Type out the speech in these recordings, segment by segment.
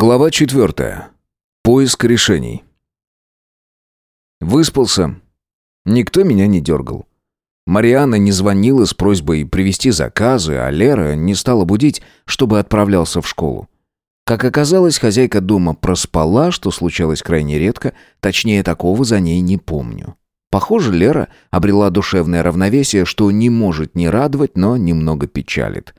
Глава четвертая. Поиск решений. Выспался. Никто меня не дергал. Марианна не звонила с просьбой привезти заказы, а Лера не стала будить, чтобы отправлялся в школу. Как оказалось, хозяйка дома проспала, что случалось крайне редко, точнее такого за ней не помню. Похоже, Лера обрела душевное равновесие, что не может не радовать, но немного печалит.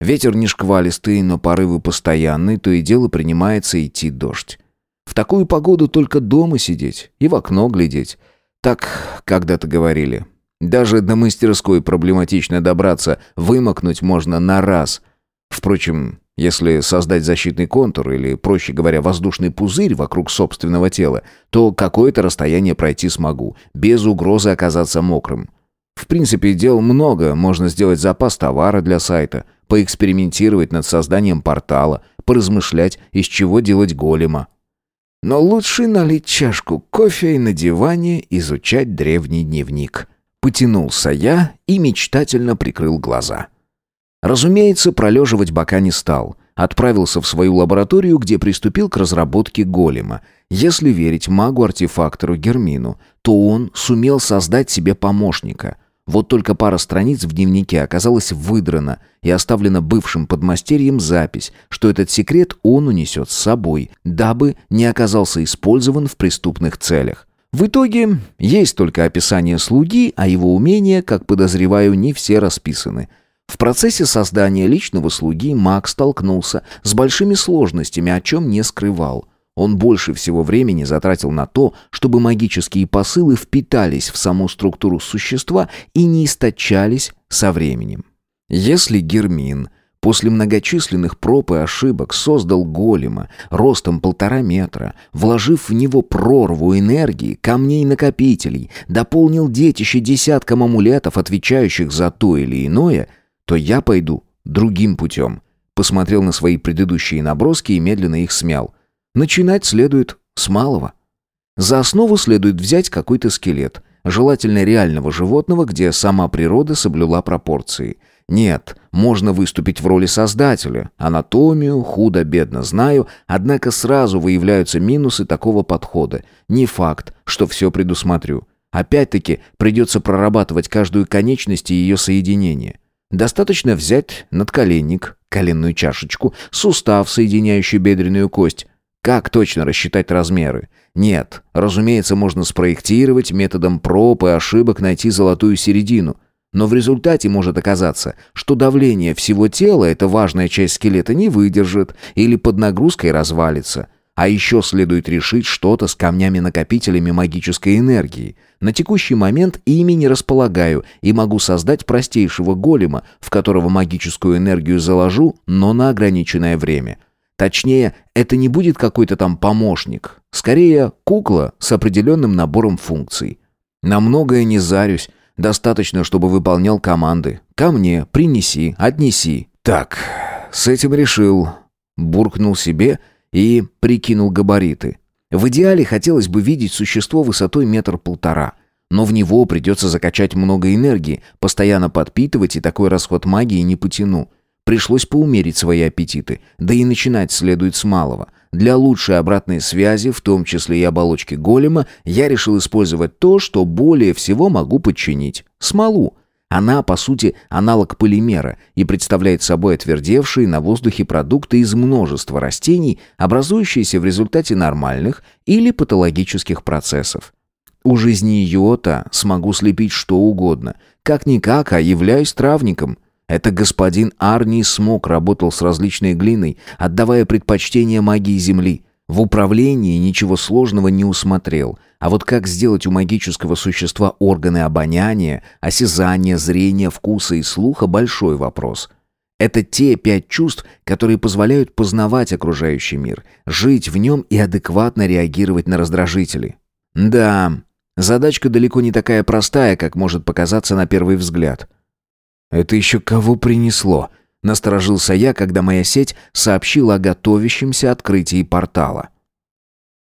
Ветер не шквалистый, но порывы постоянные, то и дело принимается идти дождь. В такую погоду только дома сидеть и в окно глядеть. Так когда-то говорили. Даже до мастерской проблематично добраться, вымокнуть можно на раз. Впрочем, если создать защитный контур или, проще говоря, воздушный пузырь вокруг собственного тела, то какое-то расстояние пройти смогу, без угрозы оказаться мокрым. В принципе, дел много, можно сделать запас товара для сайта, поэкспериментировать над созданием портала, поразмышлять, из чего делать голема. Но лучше налить чашку кофе и на диване изучать древний дневник. Потянулся я и мечтательно прикрыл глаза. Разумеется, пролеживать бока не стал. Отправился в свою лабораторию, где приступил к разработке голема. Если верить магу-артефактору Гермину, то он сумел создать себе помощника — вот только пара страниц в дневнике оказалась выдрана и оставлена бывшим подмастерьем запись, что этот секрет он унесет с собой, дабы не оказался использован в преступных целях. В итоге есть только описание слуги, а его умения, как подозреваю, не все расписаны. В процессе создания личного слуги маг столкнулся с большими сложностями, о чем не скрывал. Он больше всего времени затратил на то, чтобы магические посылы впитались в саму структуру существа и не источались со временем. Если Гермин после многочисленных проб и ошибок создал голема ростом полтора метра, вложив в него прорву энергии, камней-накопителей, дополнил детище десятком амулетов, отвечающих за то или иное, то я пойду другим путем. Посмотрел на свои предыдущие наброски и медленно их смял – Начинать следует с малого. За основу следует взять какой-то скелет, желательно реального животного, где сама природа соблюла пропорции. Нет, можно выступить в роли создателя. Анатомию худо-бедно знаю, однако сразу выявляются минусы такого подхода. Не факт, что все предусмотрю. Опять-таки придется прорабатывать каждую конечность и ее соединение. Достаточно взять надколенник, коленную чашечку, сустав, соединяющий бедренную кость, как точно рассчитать размеры? Нет, разумеется, можно спроектировать, методом проб и ошибок найти золотую середину. Но в результате может оказаться, что давление всего тела, эта важная часть скелета, не выдержит или под нагрузкой развалится. А еще следует решить что-то с камнями-накопителями магической энергии. На текущий момент ими не располагаю и могу создать простейшего голема, в которого магическую энергию заложу, но на ограниченное время – Точнее, это не будет какой-то там помощник. Скорее, кукла с определенным набором функций. На многое не зарюсь. Достаточно, чтобы выполнял команды. Ко мне, принеси, отнеси. Так, с этим решил. Буркнул себе и прикинул габариты. В идеале хотелось бы видеть существо высотой метр полтора. Но в него придется закачать много энергии, постоянно подпитывать, и такой расход магии не потяну. Пришлось поумерить свои аппетиты, да и начинать следует с малого. Для лучшей обратной связи, в том числе и оболочки голема, я решил использовать то, что более всего могу подчинить – смолу. Она, по сути, аналог полимера и представляет собой отвердевшие на воздухе продукты из множества растений, образующиеся в результате нормальных или патологических процессов. У жизни йота смогу слепить что угодно. Как-никак, а являюсь травником – это господин Арни Смок работал с различной глиной, отдавая предпочтение магии Земли. В управлении ничего сложного не усмотрел. А вот как сделать у магического существа органы обоняния, осязания, зрения, вкуса и слуха – большой вопрос. Это те пять чувств, которые позволяют познавать окружающий мир, жить в нем и адекватно реагировать на раздражители. Да, задачка далеко не такая простая, как может показаться на первый взгляд – «Это еще кого принесло?» Насторожился я, когда моя сеть сообщила о готовящемся открытии портала.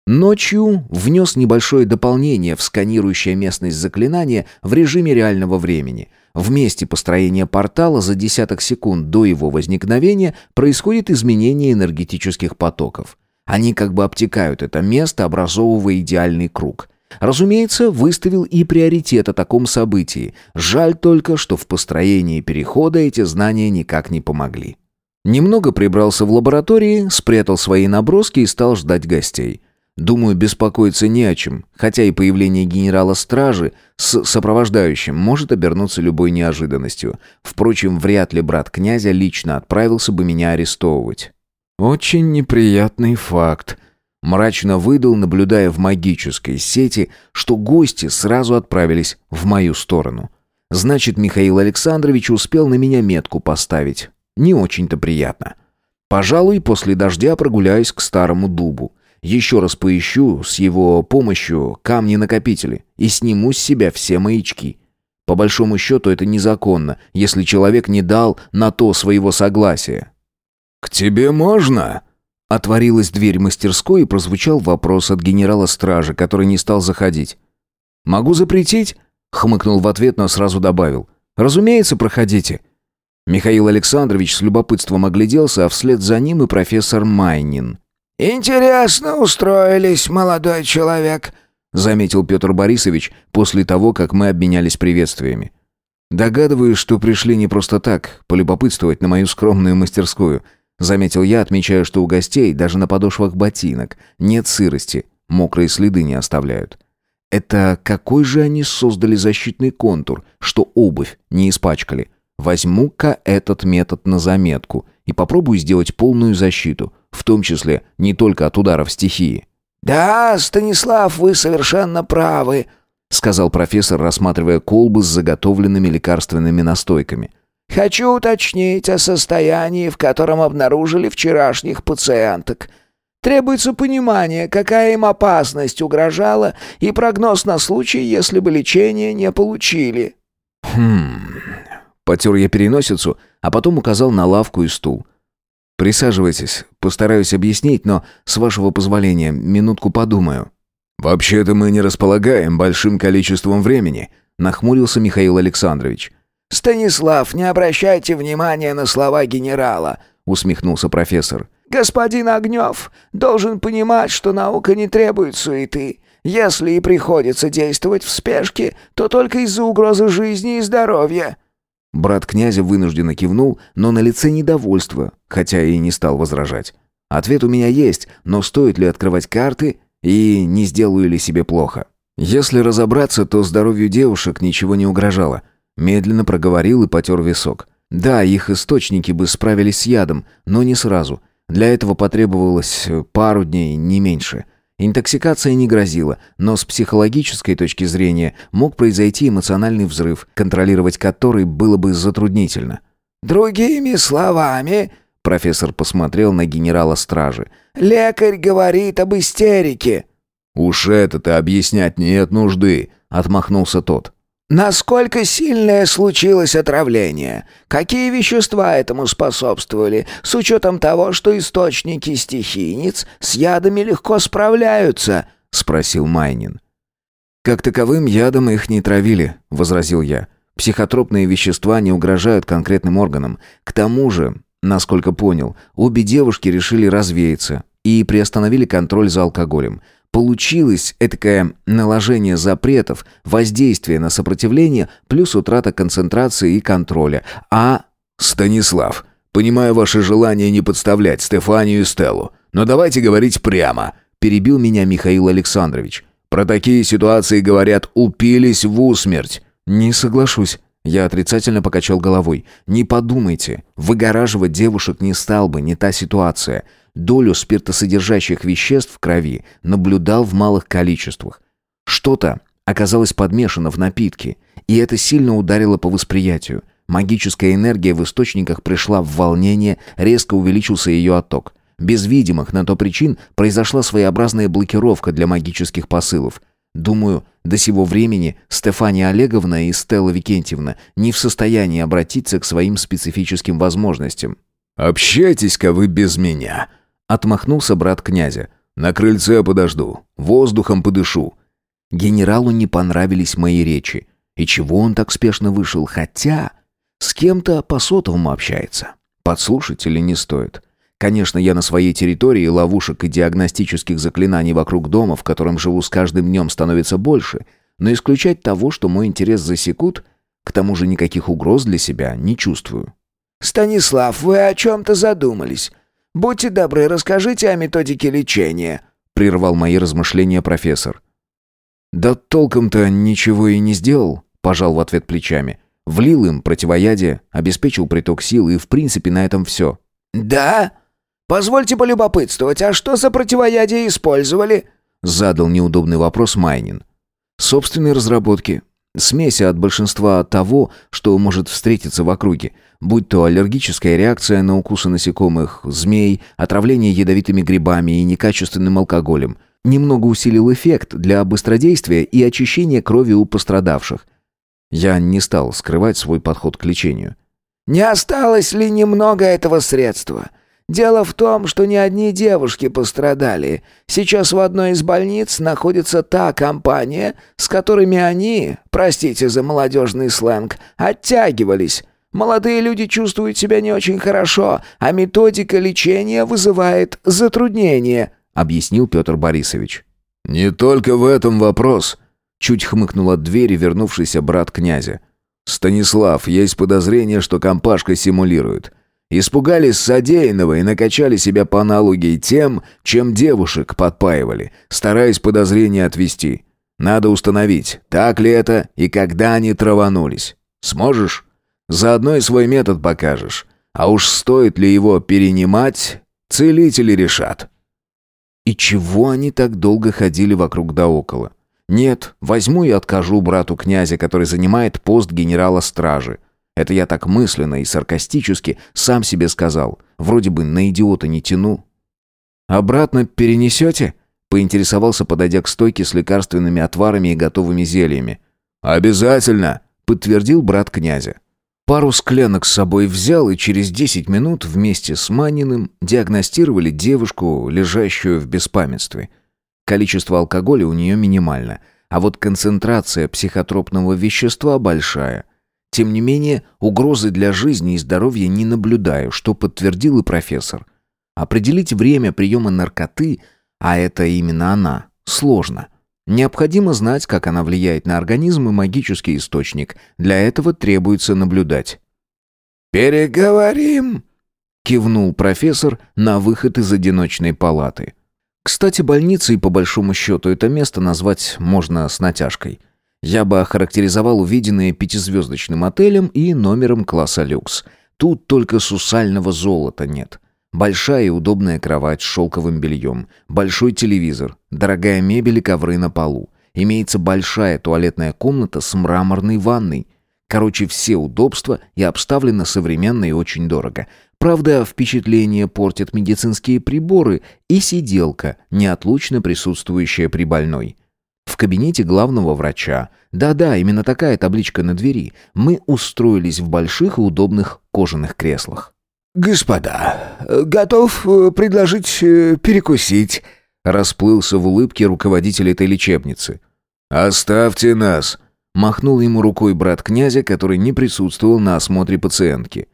Ночью внес небольшое дополнение в сканирующее местность заклинание в режиме реального времени. В месте построения портала за десяток секунд до его возникновения происходит изменение энергетических потоков. Они как бы обтекают это место, образовывая идеальный круг. Разумеется, выставил и приоритет о таком событии. Жаль только, что в построении перехода эти знания никак не помогли. Немного прибрался в лаборатории, спрятал свои наброски и стал ждать гостей. Думаю, беспокоиться не о чем, хотя и появление генерала стражи с сопровождающим может обернуться любой неожиданностью. Впрочем, вряд ли брат князя лично отправился бы меня арестовывать. Очень неприятный факт. Мрачно выдал, наблюдая в магической сети, что гости сразу отправились в мою сторону. Значит, Михаил Александрович успел на меня метку поставить. Не очень-то приятно. Пожалуй, после дождя прогуляюсь к старому дубу. Еще раз поищу с его помощью камни-накопители и сниму с себя все маячки. По большому счету это незаконно, если человек не дал на то своего согласия. «К тебе можно?» Отворилась дверь мастерской и прозвучал вопрос от генерала стражи, который не стал заходить. «Могу запретить?» — хмыкнул в ответ, но сразу добавил. «Разумеется, проходите». Михаил Александрович с любопытством огляделся, а вслед за ним и профессор Майнин. «Интересно устроились, молодой человек», — заметил Петр Борисович после того, как мы обменялись приветствиями. «Догадываюсь, что пришли не просто так, полюбопытствовать на мою скромную мастерскую», — заметил я, отмечая, что у гостей даже на подошвах ботинок нет сырости, мокрые следы не оставляют. Это какой же они создали защитный контур, что обувь не испачкали? Возьму-ка этот метод на заметку и попробую сделать полную защиту, в том числе не только от ударов стихии. «Да, Станислав, вы совершенно правы», — сказал профессор, рассматривая колбы с заготовленными лекарственными настойками. «Хочу уточнить о состоянии, в котором обнаружили вчерашних пациенток. Требуется понимание, какая им опасность угрожала, и прогноз на случай, если бы лечение не получили». «Хм...» Потер я переносицу, а потом указал на лавку и стул. «Присаживайтесь, постараюсь объяснить, но, с вашего позволения, минутку подумаю». «Вообще-то мы не располагаем большим количеством времени», — нахмурился Михаил Александрович. «Станислав, не обращайте внимания на слова генерала», — усмехнулся профессор. «Господин Огнев должен понимать, что наука не требует суеты. Если и приходится действовать в спешке, то только из-за угрозы жизни и здоровья». Брат князя вынужденно кивнул, но на лице недовольство, хотя и не стал возражать. Ответ у меня есть, но стоит ли открывать карты и не сделаю ли себе плохо? Если разобраться, то здоровью девушек ничего не угрожало. Медленно проговорил и потер висок. Да, их источники бы справились с ядом, но не сразу. Для этого потребовалось пару дней, не меньше. Интоксикация не грозила, но с психологической точки зрения мог произойти эмоциональный взрыв, контролировать который было бы затруднительно. «Другими словами...» — профессор посмотрел на генерала стражи. «Лекарь говорит об истерике». «Уж это-то объяснять нет нужды», — отмахнулся тот. Насколько сильное случилось отравление? Какие вещества этому способствовали, с учетом того, что источники стихийниц с ядами легко справляются?» — спросил Майнин. «Как таковым ядом их не травили», — возразил я. «Психотропные вещества не угрожают конкретным органам. К тому же, насколько понял, обе девушки решили развеяться и приостановили контроль за алкоголем. Получилось этакое наложение запретов, воздействие на сопротивление, плюс утрата концентрации и контроля. А... «Станислав, понимаю ваше желание не подставлять Стефанию и Стеллу, но давайте говорить прямо», перебил меня Михаил Александрович. «Про такие ситуации, говорят, упились в усмерть». «Не соглашусь». Я отрицательно покачал головой. «Не подумайте, выгораживать девушек не стал бы, не та ситуация долю спиртосодержащих веществ в крови наблюдал в малых количествах. Что-то оказалось подмешано в напитки, и это сильно ударило по восприятию. Магическая энергия в источниках пришла в волнение, резко увеличился ее отток. Без видимых на то причин произошла своеобразная блокировка для магических посылов. Думаю, до сего времени Стефания Олеговна и Стелла Викентьевна не в состоянии обратиться к своим специфическим возможностям. «Общайтесь-ка вы без меня», Отмахнулся брат князя. «На крыльце подожду, воздухом подышу». Генералу не понравились мои речи. И чего он так спешно вышел? Хотя с кем-то по сотовому общается. Подслушать или не стоит? Конечно, я на своей территории ловушек и диагностических заклинаний вокруг дома, в котором живу с каждым днем, становится больше, но исключать того, что мой интерес засекут, к тому же никаких угроз для себя не чувствую. «Станислав, вы о чем-то задумались. Будьте добры, расскажите о методике лечения», — прервал мои размышления профессор. «Да толком-то ничего и не сделал», — пожал в ответ плечами. «Влил им противоядие, обеспечил приток сил, и в принципе на этом все». «Да? Позвольте полюбопытствовать, а что за противоядие использовали?» — задал неудобный вопрос Майнин. «Собственные разработки. Смеси от большинства того, что может встретиться в округе, будь то аллергическая реакция на укусы насекомых, змей, отравление ядовитыми грибами и некачественным алкоголем. Немного усилил эффект для быстродействия и очищения крови у пострадавших. Я не стал скрывать свой подход к лечению. «Не осталось ли немного этого средства? Дело в том, что не одни девушки пострадали. Сейчас в одной из больниц находится та компания, с которыми они, простите за молодежный сленг, оттягивались. Молодые люди чувствуют себя не очень хорошо, а методика лечения вызывает затруднения», — объяснил Петр Борисович. «Не только в этом вопрос», — чуть хмыкнул от двери вернувшийся брат князя. «Станислав, есть подозрение, что компашка симулирует». Испугались содеянного и накачали себя по аналогии тем, чем девушек подпаивали, стараясь подозрения отвести. Надо установить, так ли это и когда они траванулись. Сможешь? Заодно и свой метод покажешь. А уж стоит ли его перенимать, целители решат. И чего они так долго ходили вокруг да около? Нет, возьму и откажу брату князя, который занимает пост генерала стражи. Это я так мысленно и саркастически сам себе сказал. Вроде бы на идиота не тяну. «Обратно перенесете?» Поинтересовался, подойдя к стойке с лекарственными отварами и готовыми зельями. «Обязательно!» — подтвердил брат князя. Пару склянок с собой взял, и через десять минут вместе с Маниным диагностировали девушку, лежащую в беспамятстве. Количество алкоголя у нее минимально, а вот концентрация психотропного вещества большая. Тем не менее, угрозы для жизни и здоровья не наблюдаю, что подтвердил и профессор. Определить время приема наркоты, а это именно она, сложно. Необходимо знать, как она влияет на организм и магический источник. Для этого требуется наблюдать. «Переговорим», — кивнул профессор на выход из одиночной палаты. Кстати, больницей, по большому счету, это место назвать можно с натяжкой — я бы охарактеризовал увиденное пятизвездочным отелем и номером класса люкс. Тут только сусального золота нет. Большая и удобная кровать с шелковым бельем, большой телевизор, дорогая мебель и ковры на полу. Имеется большая туалетная комната с мраморной ванной. Короче, все удобства и обставлено современно и очень дорого. Правда, впечатление портят медицинские приборы и сиделка, неотлучно присутствующая при больной. В кабинете главного врача, да-да, именно такая табличка на двери, мы устроились в больших и удобных кожаных креслах. «Господа, готов э, предложить э, перекусить», расплылся в улыбке руководитель этой лечебницы. «Оставьте нас», махнул ему рукой брат князя, который не присутствовал на осмотре пациентки.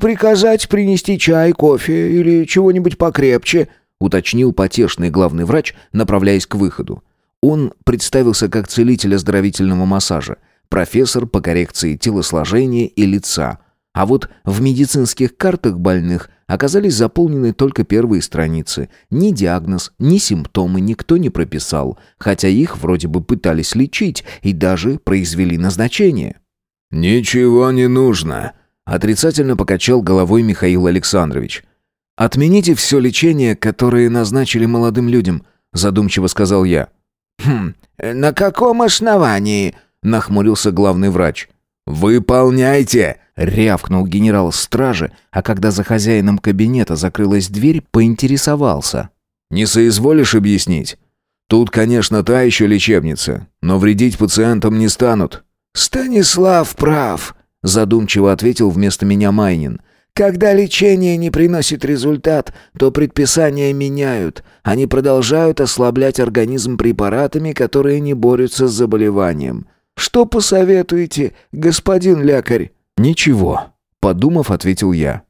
«Приказать принести чай, кофе или чего-нибудь покрепче», уточнил потешный главный врач, направляясь к выходу. Он представился как целитель оздоровительного массажа, профессор по коррекции телосложения и лица. А вот в медицинских картах больных оказались заполнены только первые страницы. Ни диагноз, ни симптомы никто не прописал, хотя их вроде бы пытались лечить и даже произвели назначение. «Ничего не нужно», — отрицательно покачал головой Михаил Александрович. «Отмените все лечение, которое назначили молодым людям», — задумчиво сказал я. «Хм, на каком основании?» — нахмурился главный врач. «Выполняйте!» — рявкнул генерал стражи, а когда за хозяином кабинета закрылась дверь, поинтересовался. «Не соизволишь объяснить? Тут, конечно, та еще лечебница, но вредить пациентам не станут». «Станислав прав», — задумчиво ответил вместо меня Майнин. Когда лечение не приносит результат, то предписания меняют. Они продолжают ослаблять организм препаратами, которые не борются с заболеванием. Что посоветуете, господин лекарь? Ничего, подумав, ответил я.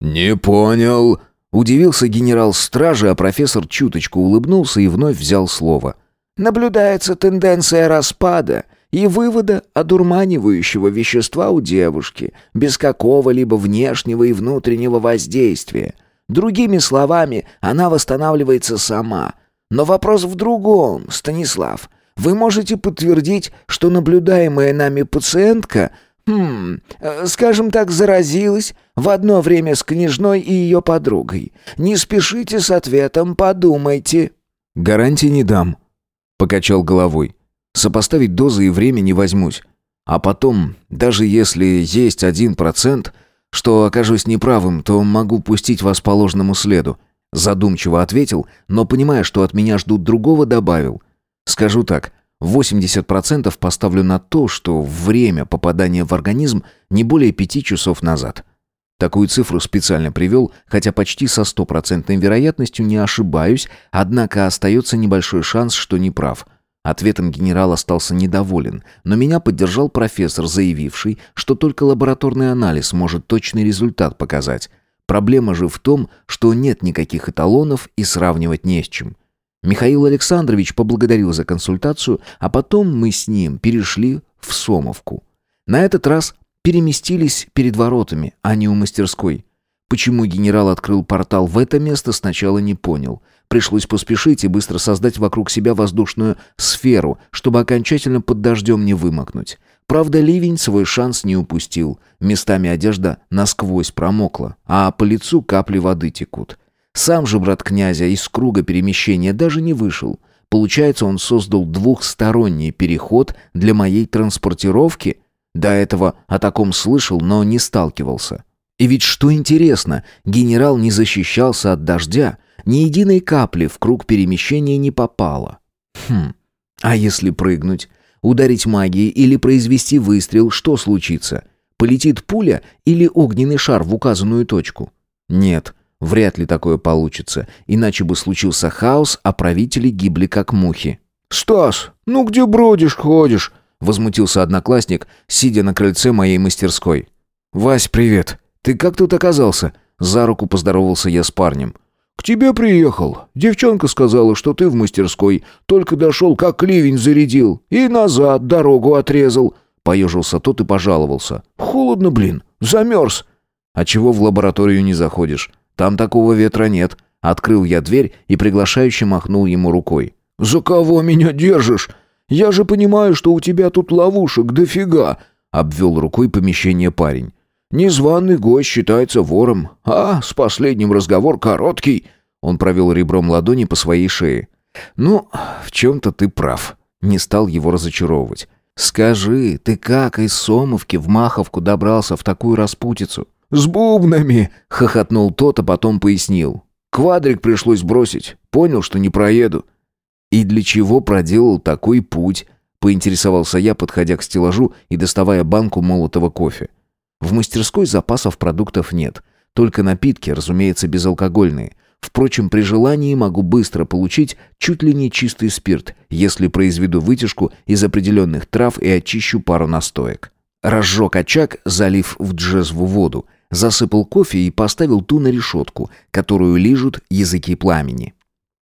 Не понял, Удивился генерал стражи, а профессор чуточку улыбнулся и вновь взял слово. «Наблюдается тенденция распада и вывода одурманивающего вещества у девушки, без какого-либо внешнего и внутреннего воздействия. Другими словами, она восстанавливается сама. Но вопрос в другом, Станислав. Вы можете подтвердить, что наблюдаемая нами пациентка Хм, э, скажем так, заразилась в одно время с княжной и ее подругой. Не спешите с ответом, подумайте. Гарантии не дам, покачал головой. Сопоставить дозы и время не возьмусь. А потом, даже если есть один процент, что окажусь неправым, то могу пустить вас по ложному следу. Задумчиво ответил, но понимая, что от меня ждут другого, добавил. Скажу так, 80% поставлю на то, что время попадания в организм не более 5 часов назад. Такую цифру специально привел, хотя почти со стопроцентной вероятностью не ошибаюсь, однако остается небольшой шанс, что не прав. Ответом генерал остался недоволен, но меня поддержал профессор, заявивший, что только лабораторный анализ может точный результат показать. Проблема же в том, что нет никаких эталонов и сравнивать не с чем. Михаил Александрович поблагодарил за консультацию, а потом мы с ним перешли в Сомовку. На этот раз переместились перед воротами, а не у мастерской. Почему генерал открыл портал в это место, сначала не понял. Пришлось поспешить и быстро создать вокруг себя воздушную сферу, чтобы окончательно под дождем не вымокнуть. Правда, ливень свой шанс не упустил. Местами одежда насквозь промокла, а по лицу капли воды текут. Сам же брат князя из круга перемещения даже не вышел. Получается, он создал двухсторонний переход для моей транспортировки? До этого о таком слышал, но не сталкивался. И ведь что интересно, генерал не защищался от дождя, ни единой капли в круг перемещения не попало. Хм, а если прыгнуть, ударить магией или произвести выстрел, что случится? Полетит пуля или огненный шар в указанную точку? Нет, Вряд ли такое получится, иначе бы случился хаос, а правители гибли как мухи. «Стас, ну где бродишь, ходишь?» — возмутился одноклассник, сидя на крыльце моей мастерской. «Вась, привет. Ты как тут оказался?» За руку поздоровался я с парнем. «К тебе приехал. Девчонка сказала, что ты в мастерской. Только дошел, как ливень зарядил. И назад дорогу отрезал». Поежился тот и пожаловался. «Холодно, блин. Замерз». «А чего в лабораторию не заходишь? Там такого ветра нет. Открыл я дверь и приглашающе махнул ему рукой. «За кого меня держишь? Я же понимаю, что у тебя тут ловушек дофига!» Обвел рукой помещение парень. «Незваный гость считается вором, а с последним разговор короткий». Он провел ребром ладони по своей шее. «Ну, в чем-то ты прав». Не стал его разочаровывать. «Скажи, ты как из Сомовки в Маховку добрался в такую распутицу?» «С бубнами!» — хохотнул тот, а потом пояснил. «Квадрик пришлось бросить. Понял, что не проеду». «И для чего проделал такой путь?» — поинтересовался я, подходя к стеллажу и доставая банку молотого кофе. В мастерской запасов продуктов нет. Только напитки, разумеется, безалкогольные. Впрочем, при желании могу быстро получить чуть ли не чистый спирт, если произведу вытяжку из определенных трав и очищу пару настоек. Разжег очаг, залив в джезву воду, засыпал кофе и поставил ту на решетку, которую лижут языки пламени.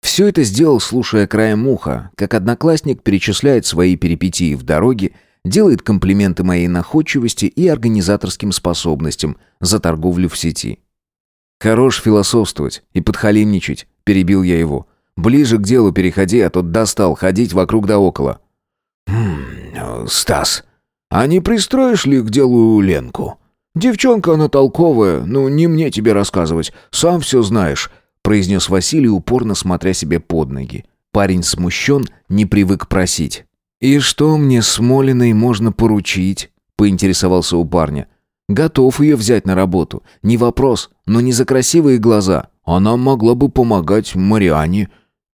Все это сделал, слушая краем уха, как одноклассник перечисляет свои перипетии в дороге, делает комплименты моей находчивости и организаторским способностям за торговлю в сети. «Хорош философствовать и подхалимничать», — перебил я его. «Ближе к делу переходи, а тот достал ходить вокруг да около». «Хм, Стас, а не пристроишь ли к делу Ленку?» «Девчонка она толковая, ну не мне тебе рассказывать, сам все знаешь», произнес Василий, упорно смотря себе под ноги. Парень смущен, не привык просить. «И что мне с Молиной можно поручить?» поинтересовался у парня. «Готов ее взять на работу. Не вопрос, но не за красивые глаза. Она могла бы помогать Мариане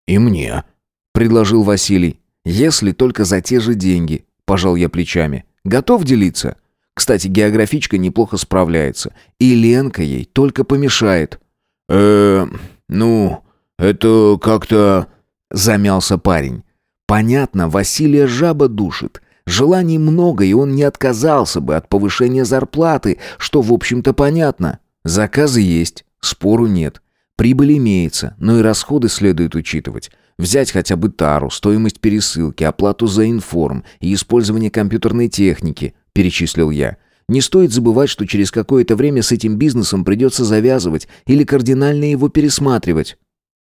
и мне», предложил Василий. «Если только за те же деньги», пожал я плечами. «Готов делиться?» Кстати, географичка неплохо справляется. И Ленка ей только помешает. э ну, это как-то...» Замялся парень. «Понятно, Василия жаба душит. Желаний много, и он не отказался бы от повышения зарплаты, что, в общем-то, понятно. Заказы есть, спору нет. Прибыль имеется, но и расходы следует учитывать. Взять хотя бы тару, стоимость пересылки, оплату за информ и использование компьютерной техники, перечислил я. Не стоит забывать, что через какое-то время с этим бизнесом придется завязывать или кардинально его пересматривать.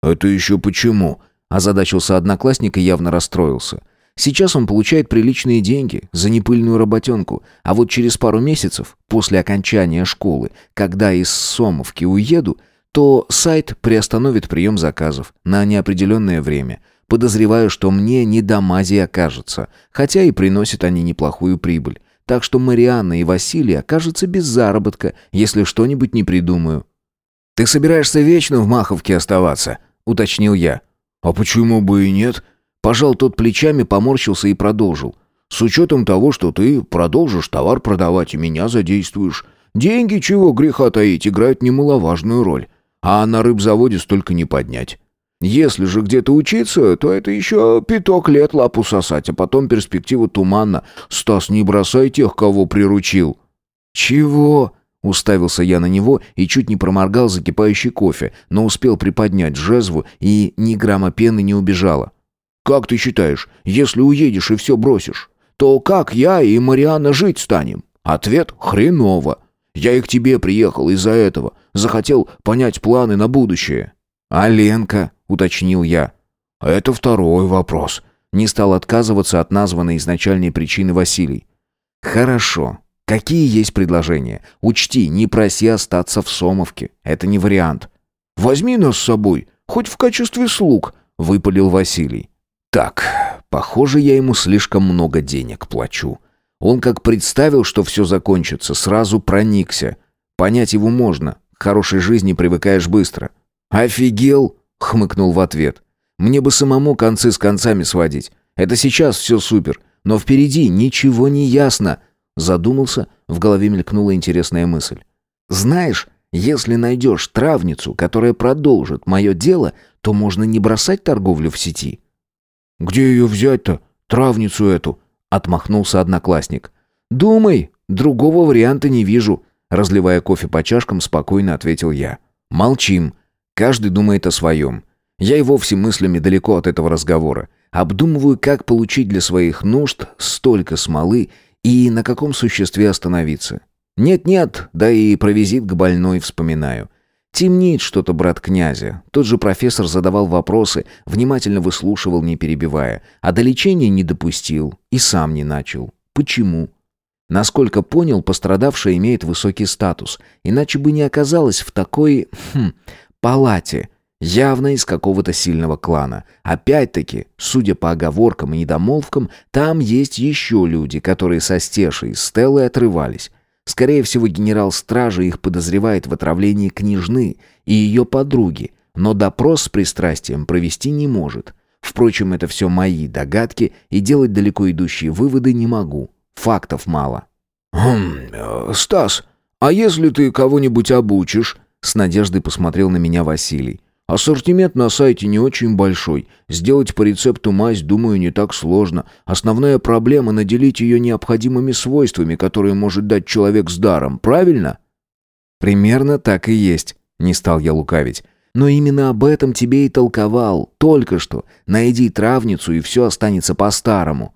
«Это еще почему?» – озадачился одноклассник и явно расстроился. Сейчас он получает приличные деньги за непыльную работенку, а вот через пару месяцев, после окончания школы, когда из Сомовки уеду, то сайт приостановит прием заказов на неопределенное время. Подозреваю, что мне не до мази окажется, хотя и приносят они неплохую прибыль. Так что Марианна и Василий окажутся без заработка, если что-нибудь не придумаю. «Ты собираешься вечно в Маховке оставаться?» — уточнил я. «А почему бы и нет?» Пожал тот плечами, поморщился и продолжил. «С учетом того, что ты продолжишь товар продавать и меня задействуешь. Деньги, чего греха таить, играют немаловажную роль. А на рыбзаводе столько не поднять. Если же где-то учиться, то это еще пяток лет лапу сосать, а потом перспектива туманна. Стас, не бросай тех, кого приручил». «Чего?» Уставился я на него и чуть не проморгал закипающий кофе, но успел приподнять жезву, и ни грамма пены не убежала. «Как ты считаешь, если уедешь и все бросишь, то как я и Марианна жить станем?» Ответ – хреново. Я и к тебе приехал из-за этого. Захотел понять планы на будущее». «А Ленка?» — уточнил я. «Это второй вопрос». Не стал отказываться от названной изначальной причины Василий. «Хорошо. Какие есть предложения? Учти, не проси остаться в Сомовке. Это не вариант». «Возьми нас с собой, хоть в качестве слуг», — выпалил Василий. «Так, похоже, я ему слишком много денег плачу. Он как представил, что все закончится, сразу проникся. Понять его можно. К хорошей жизни привыкаешь быстро. «Офигел!» — хмыкнул в ответ. «Мне бы самому концы с концами сводить. Это сейчас все супер, но впереди ничего не ясно». Задумался, в голове мелькнула интересная мысль. «Знаешь, если найдешь травницу, которая продолжит мое дело, то можно не бросать торговлю в сети». «Где ее взять-то, травницу эту?» Отмахнулся одноклассник. «Думай, другого варианта не вижу», разливая кофе по чашкам, спокойно ответил я. «Молчим. Каждый думает о своем. Я и вовсе мыслями далеко от этого разговора. Обдумываю, как получить для своих нужд столько смолы и на каком существе остановиться. Нет-нет, да и про визит к больной вспоминаю. Темнеет что-то брат князя. Тот же профессор задавал вопросы, внимательно выслушивал, не перебивая. А до лечения не допустил и сам не начал. Почему? Насколько понял, пострадавшая имеет высокий статус, иначе бы не оказалась в такой... Хм, палате, явно из какого-то сильного клана. Опять-таки, судя по оговоркам и недомолвкам, там есть еще люди, которые со Стешей и Стеллой отрывались. Скорее всего, генерал стражи их подозревает в отравлении княжны и ее подруги, но допрос с пристрастием провести не может. Впрочем, это все мои догадки, и делать далеко идущие выводы не могу. Фактов мало. «Хм, э, Стас, а если ты кого-нибудь обучишь?» С надеждой посмотрел на меня Василий. Ассортимент на сайте не очень большой. Сделать по рецепту мазь, думаю, не так сложно. Основная проблема — наделить ее необходимыми свойствами, которые может дать человек с даром. Правильно? Примерно так и есть. Не стал я лукавить. Но именно об этом тебе и толковал. Только что. Найди травницу, и все останется по-старому.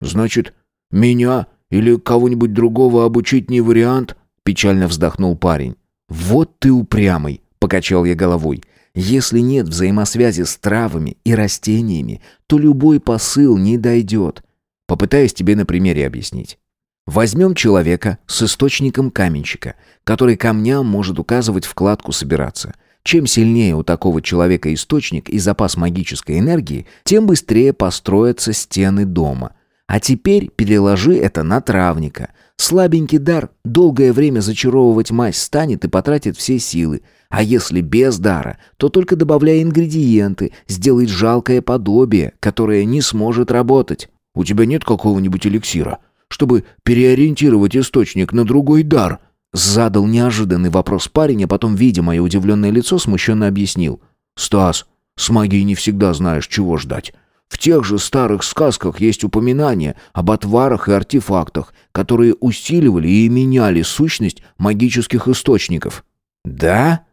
Значит, меня или кого-нибудь другого обучить не вариант? Печально вздохнул парень. Вот ты упрямый, покачал я головой. Если нет взаимосвязи с травами и растениями, то любой посыл не дойдет. Попытаюсь тебе на примере объяснить. Возьмем человека с источником каменщика, который камням может указывать вкладку собираться. Чем сильнее у такого человека источник и запас магической энергии, тем быстрее построятся стены дома. А теперь переложи это на травника. Слабенький дар долгое время зачаровывать мазь станет и потратит все силы, а если без дара, то только добавляя ингредиенты, сделает жалкое подобие, которое не сможет работать. У тебя нет какого-нибудь эликсира, чтобы переориентировать источник на другой дар? Задал неожиданный вопрос парень, а потом, видя мое удивленное лицо, смущенно объяснил. «Стас, с магией не всегда знаешь, чего ждать. В тех же старых сказках есть упоминания об отварах и артефактах, которые усиливали и меняли сущность магических источников». «Да?»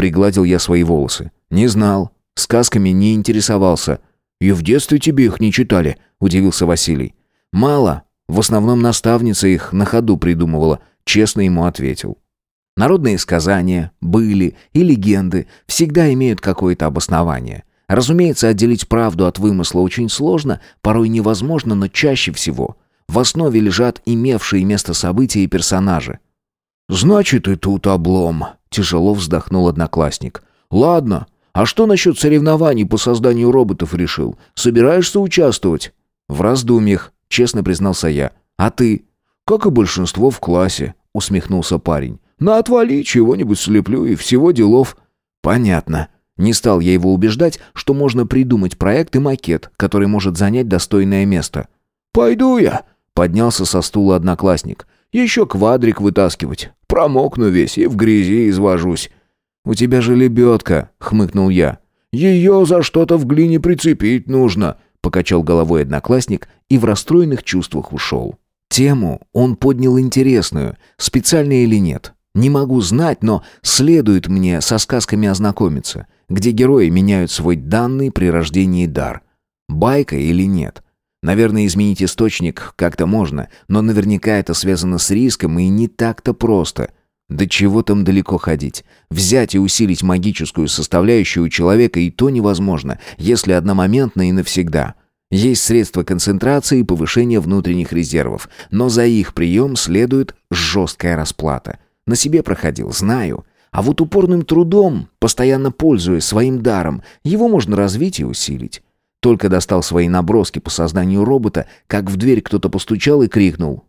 Пригладил я свои волосы. «Не знал. Сказками не интересовался». «И в детстве тебе их не читали?» – удивился Василий. «Мало. В основном наставница их на ходу придумывала», – честно ему ответил. Народные сказания, были и легенды всегда имеют какое-то обоснование. Разумеется, отделить правду от вымысла очень сложно, порой невозможно, но чаще всего в основе лежат имевшие место события и персонажи. «Значит, и тут облом», — тяжело вздохнул одноклассник. «Ладно, а что насчет соревнований по созданию роботов решил? Собираешься участвовать?» «В раздумьях», — честно признался я. «А ты?» «Как и большинство в классе», — усмехнулся парень. «На отвали, чего-нибудь слеплю и всего делов». «Понятно». Не стал я его убеждать, что можно придумать проект и макет, который может занять достойное место. «Пойду я», — поднялся со стула одноклассник. «Еще квадрик вытаскивать. Промокну весь и в грязи извожусь». «У тебя же лебедка», — хмыкнул я. «Ее за что-то в глине прицепить нужно», — покачал головой одноклассник и в расстроенных чувствах ушел. Тему он поднял интересную, специально или нет. Не могу знать, но следует мне со сказками ознакомиться, где герои меняют свой данный при рождении дар. Байка или нет? Наверное, изменить источник как-то можно, но наверняка это связано с риском и не так-то просто. Да чего там далеко ходить? Взять и усилить магическую составляющую у человека и то невозможно, если одномоментно и навсегда. Есть средства концентрации и повышения внутренних резервов, но за их прием следует жесткая расплата – на себе проходил, знаю. А вот упорным трудом, постоянно пользуясь своим даром, его можно развить и усилить. Только достал свои наброски по созданию робота, как в дверь кто-то постучал и крикнул.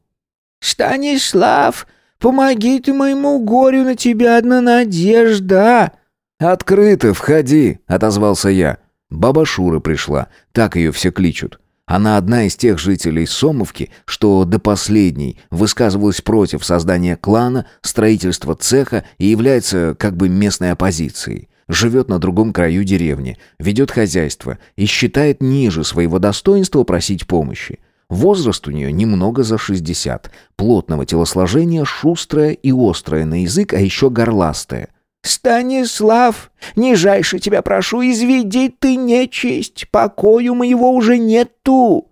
«Станислав, помоги ты моему горю, на тебя одна надежда!» «Открыто, входи!» — отозвался я. Баба Шура пришла, так ее все кличут. Она одна из тех жителей Сомовки, что до последней высказывалась против создания клана, строительства цеха и является как бы местной оппозицией. Живет на другом краю деревни, ведет хозяйство и считает ниже своего достоинства просить помощи. Возраст у нее немного за 60. Плотного телосложения, шустрая и острая на язык, а еще горластая – «Станислав, нижайше тебя прошу, изведи ты нечисть, покою моего уже нету!»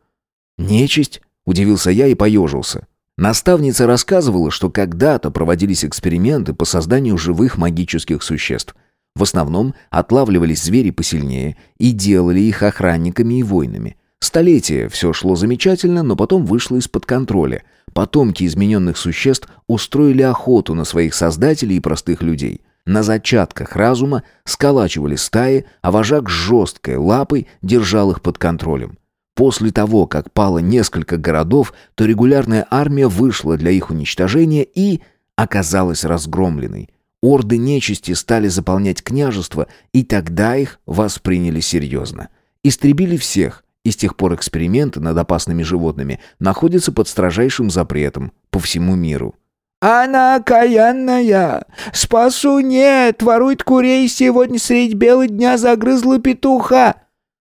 «Нечисть?» — удивился я и поежился. Наставница рассказывала, что когда-то проводились эксперименты по созданию живых магических существ. В основном отлавливались звери посильнее и делали их охранниками и воинами. Столетия все шло замечательно, но потом вышло из-под контроля. Потомки измененных существ устроили охоту на своих создателей и простых людей. На зачатках разума сколачивали стаи, а вожак жесткой лапой держал их под контролем. После того, как пало несколько городов, то регулярная армия вышла для их уничтожения и оказалась разгромленной. Орды нечисти стали заполнять княжество, и тогда их восприняли серьезно. Истребили всех, и с тех пор эксперименты над опасными животными находятся под строжайшим запретом по всему миру. «Она окаянная! Спасу нет! Ворует курей, сегодня средь бела дня загрызла петуха!»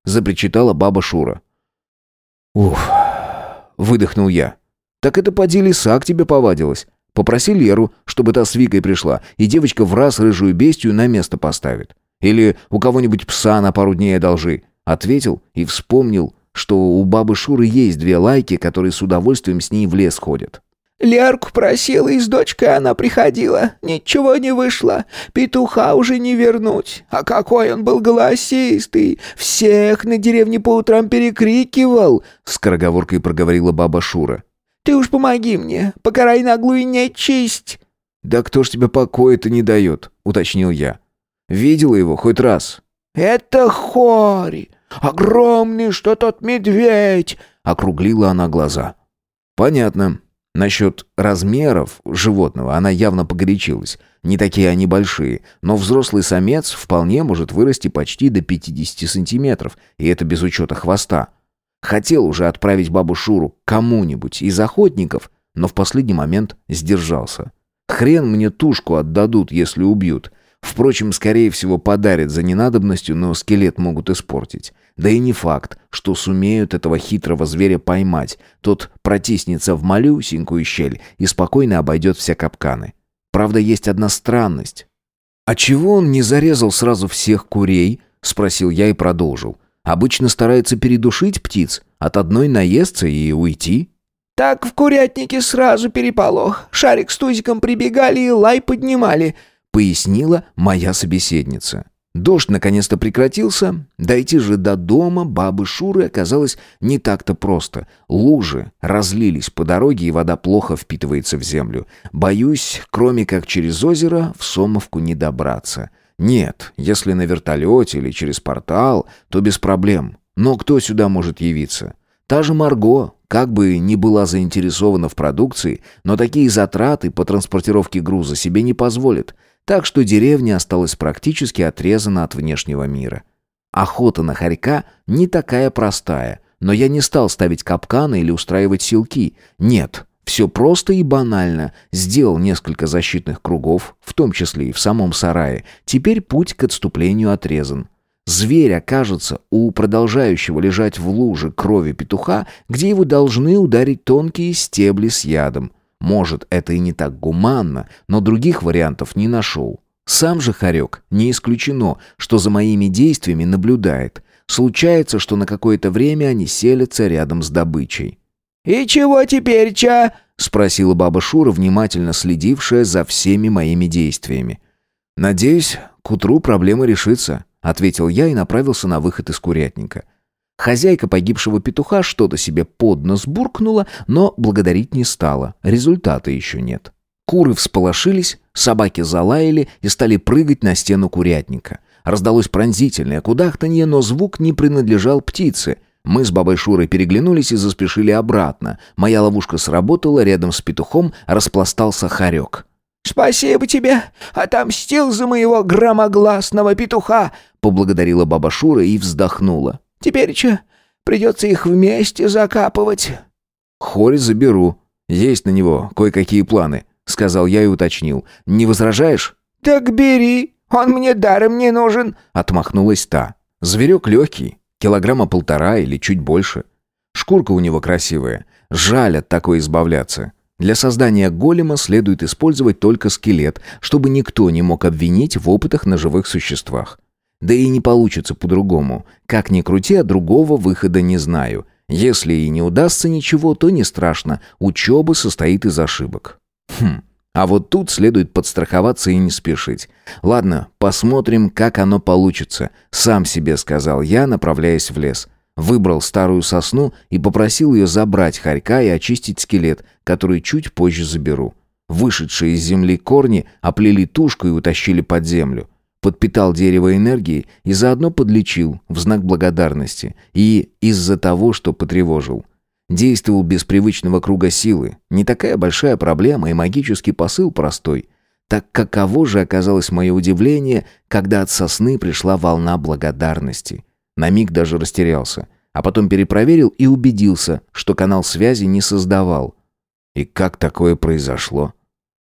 Запричитала баба Шура. «Уф!» — выдохнул я. «Так это поди лиса к тебе повадилась. Попроси Леру, чтобы та с Викой пришла, и девочка в раз рыжую бестию на место поставит. Или у кого-нибудь пса на пару дней одолжи». Ответил и вспомнил, что у бабы Шуры есть две лайки, которые с удовольствием с ней в лес ходят. Лерку просила, и с дочкой она приходила. Ничего не вышло. Петуха уже не вернуть. А какой он был голосистый. Всех на деревне по утрам перекрикивал. Скороговоркой проговорила баба Шура. Ты уж помоги мне. Покарай наглую нечисть. Да кто ж тебе покоя-то не дает, уточнил я. Видела его хоть раз? Это Хори. Огромный, что тот медведь. Округлила она глаза. Понятно. Насчет размеров животного она явно погорячилась. Не такие они большие, но взрослый самец вполне может вырасти почти до 50 сантиметров, и это без учета хвоста. Хотел уже отправить бабу Шуру кому-нибудь из охотников, но в последний момент сдержался. Хрен мне тушку отдадут, если убьют. Впрочем, скорее всего, подарят за ненадобностью, но скелет могут испортить. Да и не факт, что сумеют этого хитрого зверя поймать. Тот протиснется в малюсенькую щель и спокойно обойдет все капканы. Правда, есть одна странность. «А чего он не зарезал сразу всех курей?» — спросил я и продолжил. «Обычно старается передушить птиц, от одной наесться и уйти». «Так в курятнике сразу переполох. Шарик с Тузиком прибегали и лай поднимали», — пояснила моя собеседница. Дождь наконец-то прекратился. Дойти же до дома бабы Шуры оказалось не так-то просто. Лужи разлились по дороге, и вода плохо впитывается в землю. Боюсь, кроме как через озеро, в Сомовку не добраться. Нет, если на вертолете или через портал, то без проблем. Но кто сюда может явиться? Та же Марго, как бы ни была заинтересована в продукции, но такие затраты по транспортировке груза себе не позволит. Так что деревня осталась практически отрезана от внешнего мира. Охота на хорька не такая простая, но я не стал ставить капканы или устраивать силки. Нет, все просто и банально. Сделал несколько защитных кругов, в том числе и в самом сарае. Теперь путь к отступлению отрезан. Зверь окажется у продолжающего лежать в луже крови петуха, где его должны ударить тонкие стебли с ядом. Может, это и не так гуманно, но других вариантов не нашел. Сам же Харек не исключено, что за моими действиями наблюдает. Случается, что на какое-то время они селятся рядом с добычей. «И чего теперь, ча?» — спросила баба Шура, внимательно следившая за всеми моими действиями. «Надеюсь, к утру проблема решится», — ответил я и направился на выход из курятника. Хозяйка погибшего петуха что-то себе под нос буркнула, но благодарить не стала. Результата еще нет. Куры всполошились, собаки залаяли и стали прыгать на стену курятника. Раздалось пронзительное кудахтанье, но звук не принадлежал птице. Мы с бабой Шурой переглянулись и заспешили обратно. Моя ловушка сработала, рядом с петухом распластался хорек. «Спасибо тебе! Отомстил за моего громогласного петуха!» Поблагодарила баба Шура и вздохнула. Теперь че, придется их вместе закапывать». «Хорь заберу. Есть на него кое-какие планы», — сказал я и уточнил. «Не возражаешь?» «Так бери, он мне даром не нужен», — отмахнулась та. «Зверек легкий, килограмма полтора или чуть больше. Шкурка у него красивая. Жаль от такой избавляться. Для создания голема следует использовать только скелет, чтобы никто не мог обвинить в опытах на живых существах. Да и не получится по-другому. Как ни крути, а другого выхода не знаю. Если и не удастся ничего, то не страшно. Учеба состоит из ошибок. Хм, а вот тут следует подстраховаться и не спешить. Ладно, посмотрим, как оно получится. Сам себе сказал я, направляясь в лес. Выбрал старую сосну и попросил ее забрать хорька и очистить скелет, который чуть позже заберу. Вышедшие из земли корни оплели тушку и утащили под землю подпитал дерево энергией и заодно подлечил в знак благодарности и из-за того, что потревожил. Действовал без привычного круга силы. Не такая большая проблема и магический посыл простой. Так каково же оказалось мое удивление, когда от сосны пришла волна благодарности. На миг даже растерялся, а потом перепроверил и убедился, что канал связи не создавал. И как такое произошло?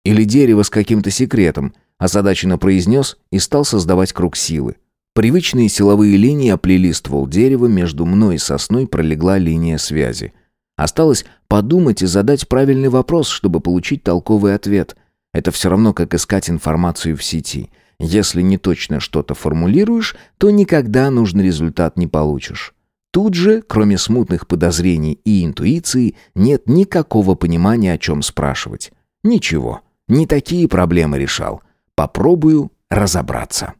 Или дерево с каким-то секретом – озадаченно произнес и стал создавать круг силы. Привычные силовые линии оплели ствол дерева, между мной и сосной пролегла линия связи. Осталось подумать и задать правильный вопрос, чтобы получить толковый ответ. Это все равно, как искать информацию в сети. Если не точно что-то формулируешь, то никогда нужный результат не получишь. Тут же, кроме смутных подозрений и интуиции, нет никакого понимания, о чем спрашивать. Ничего, не такие проблемы решал. Попробую разобраться.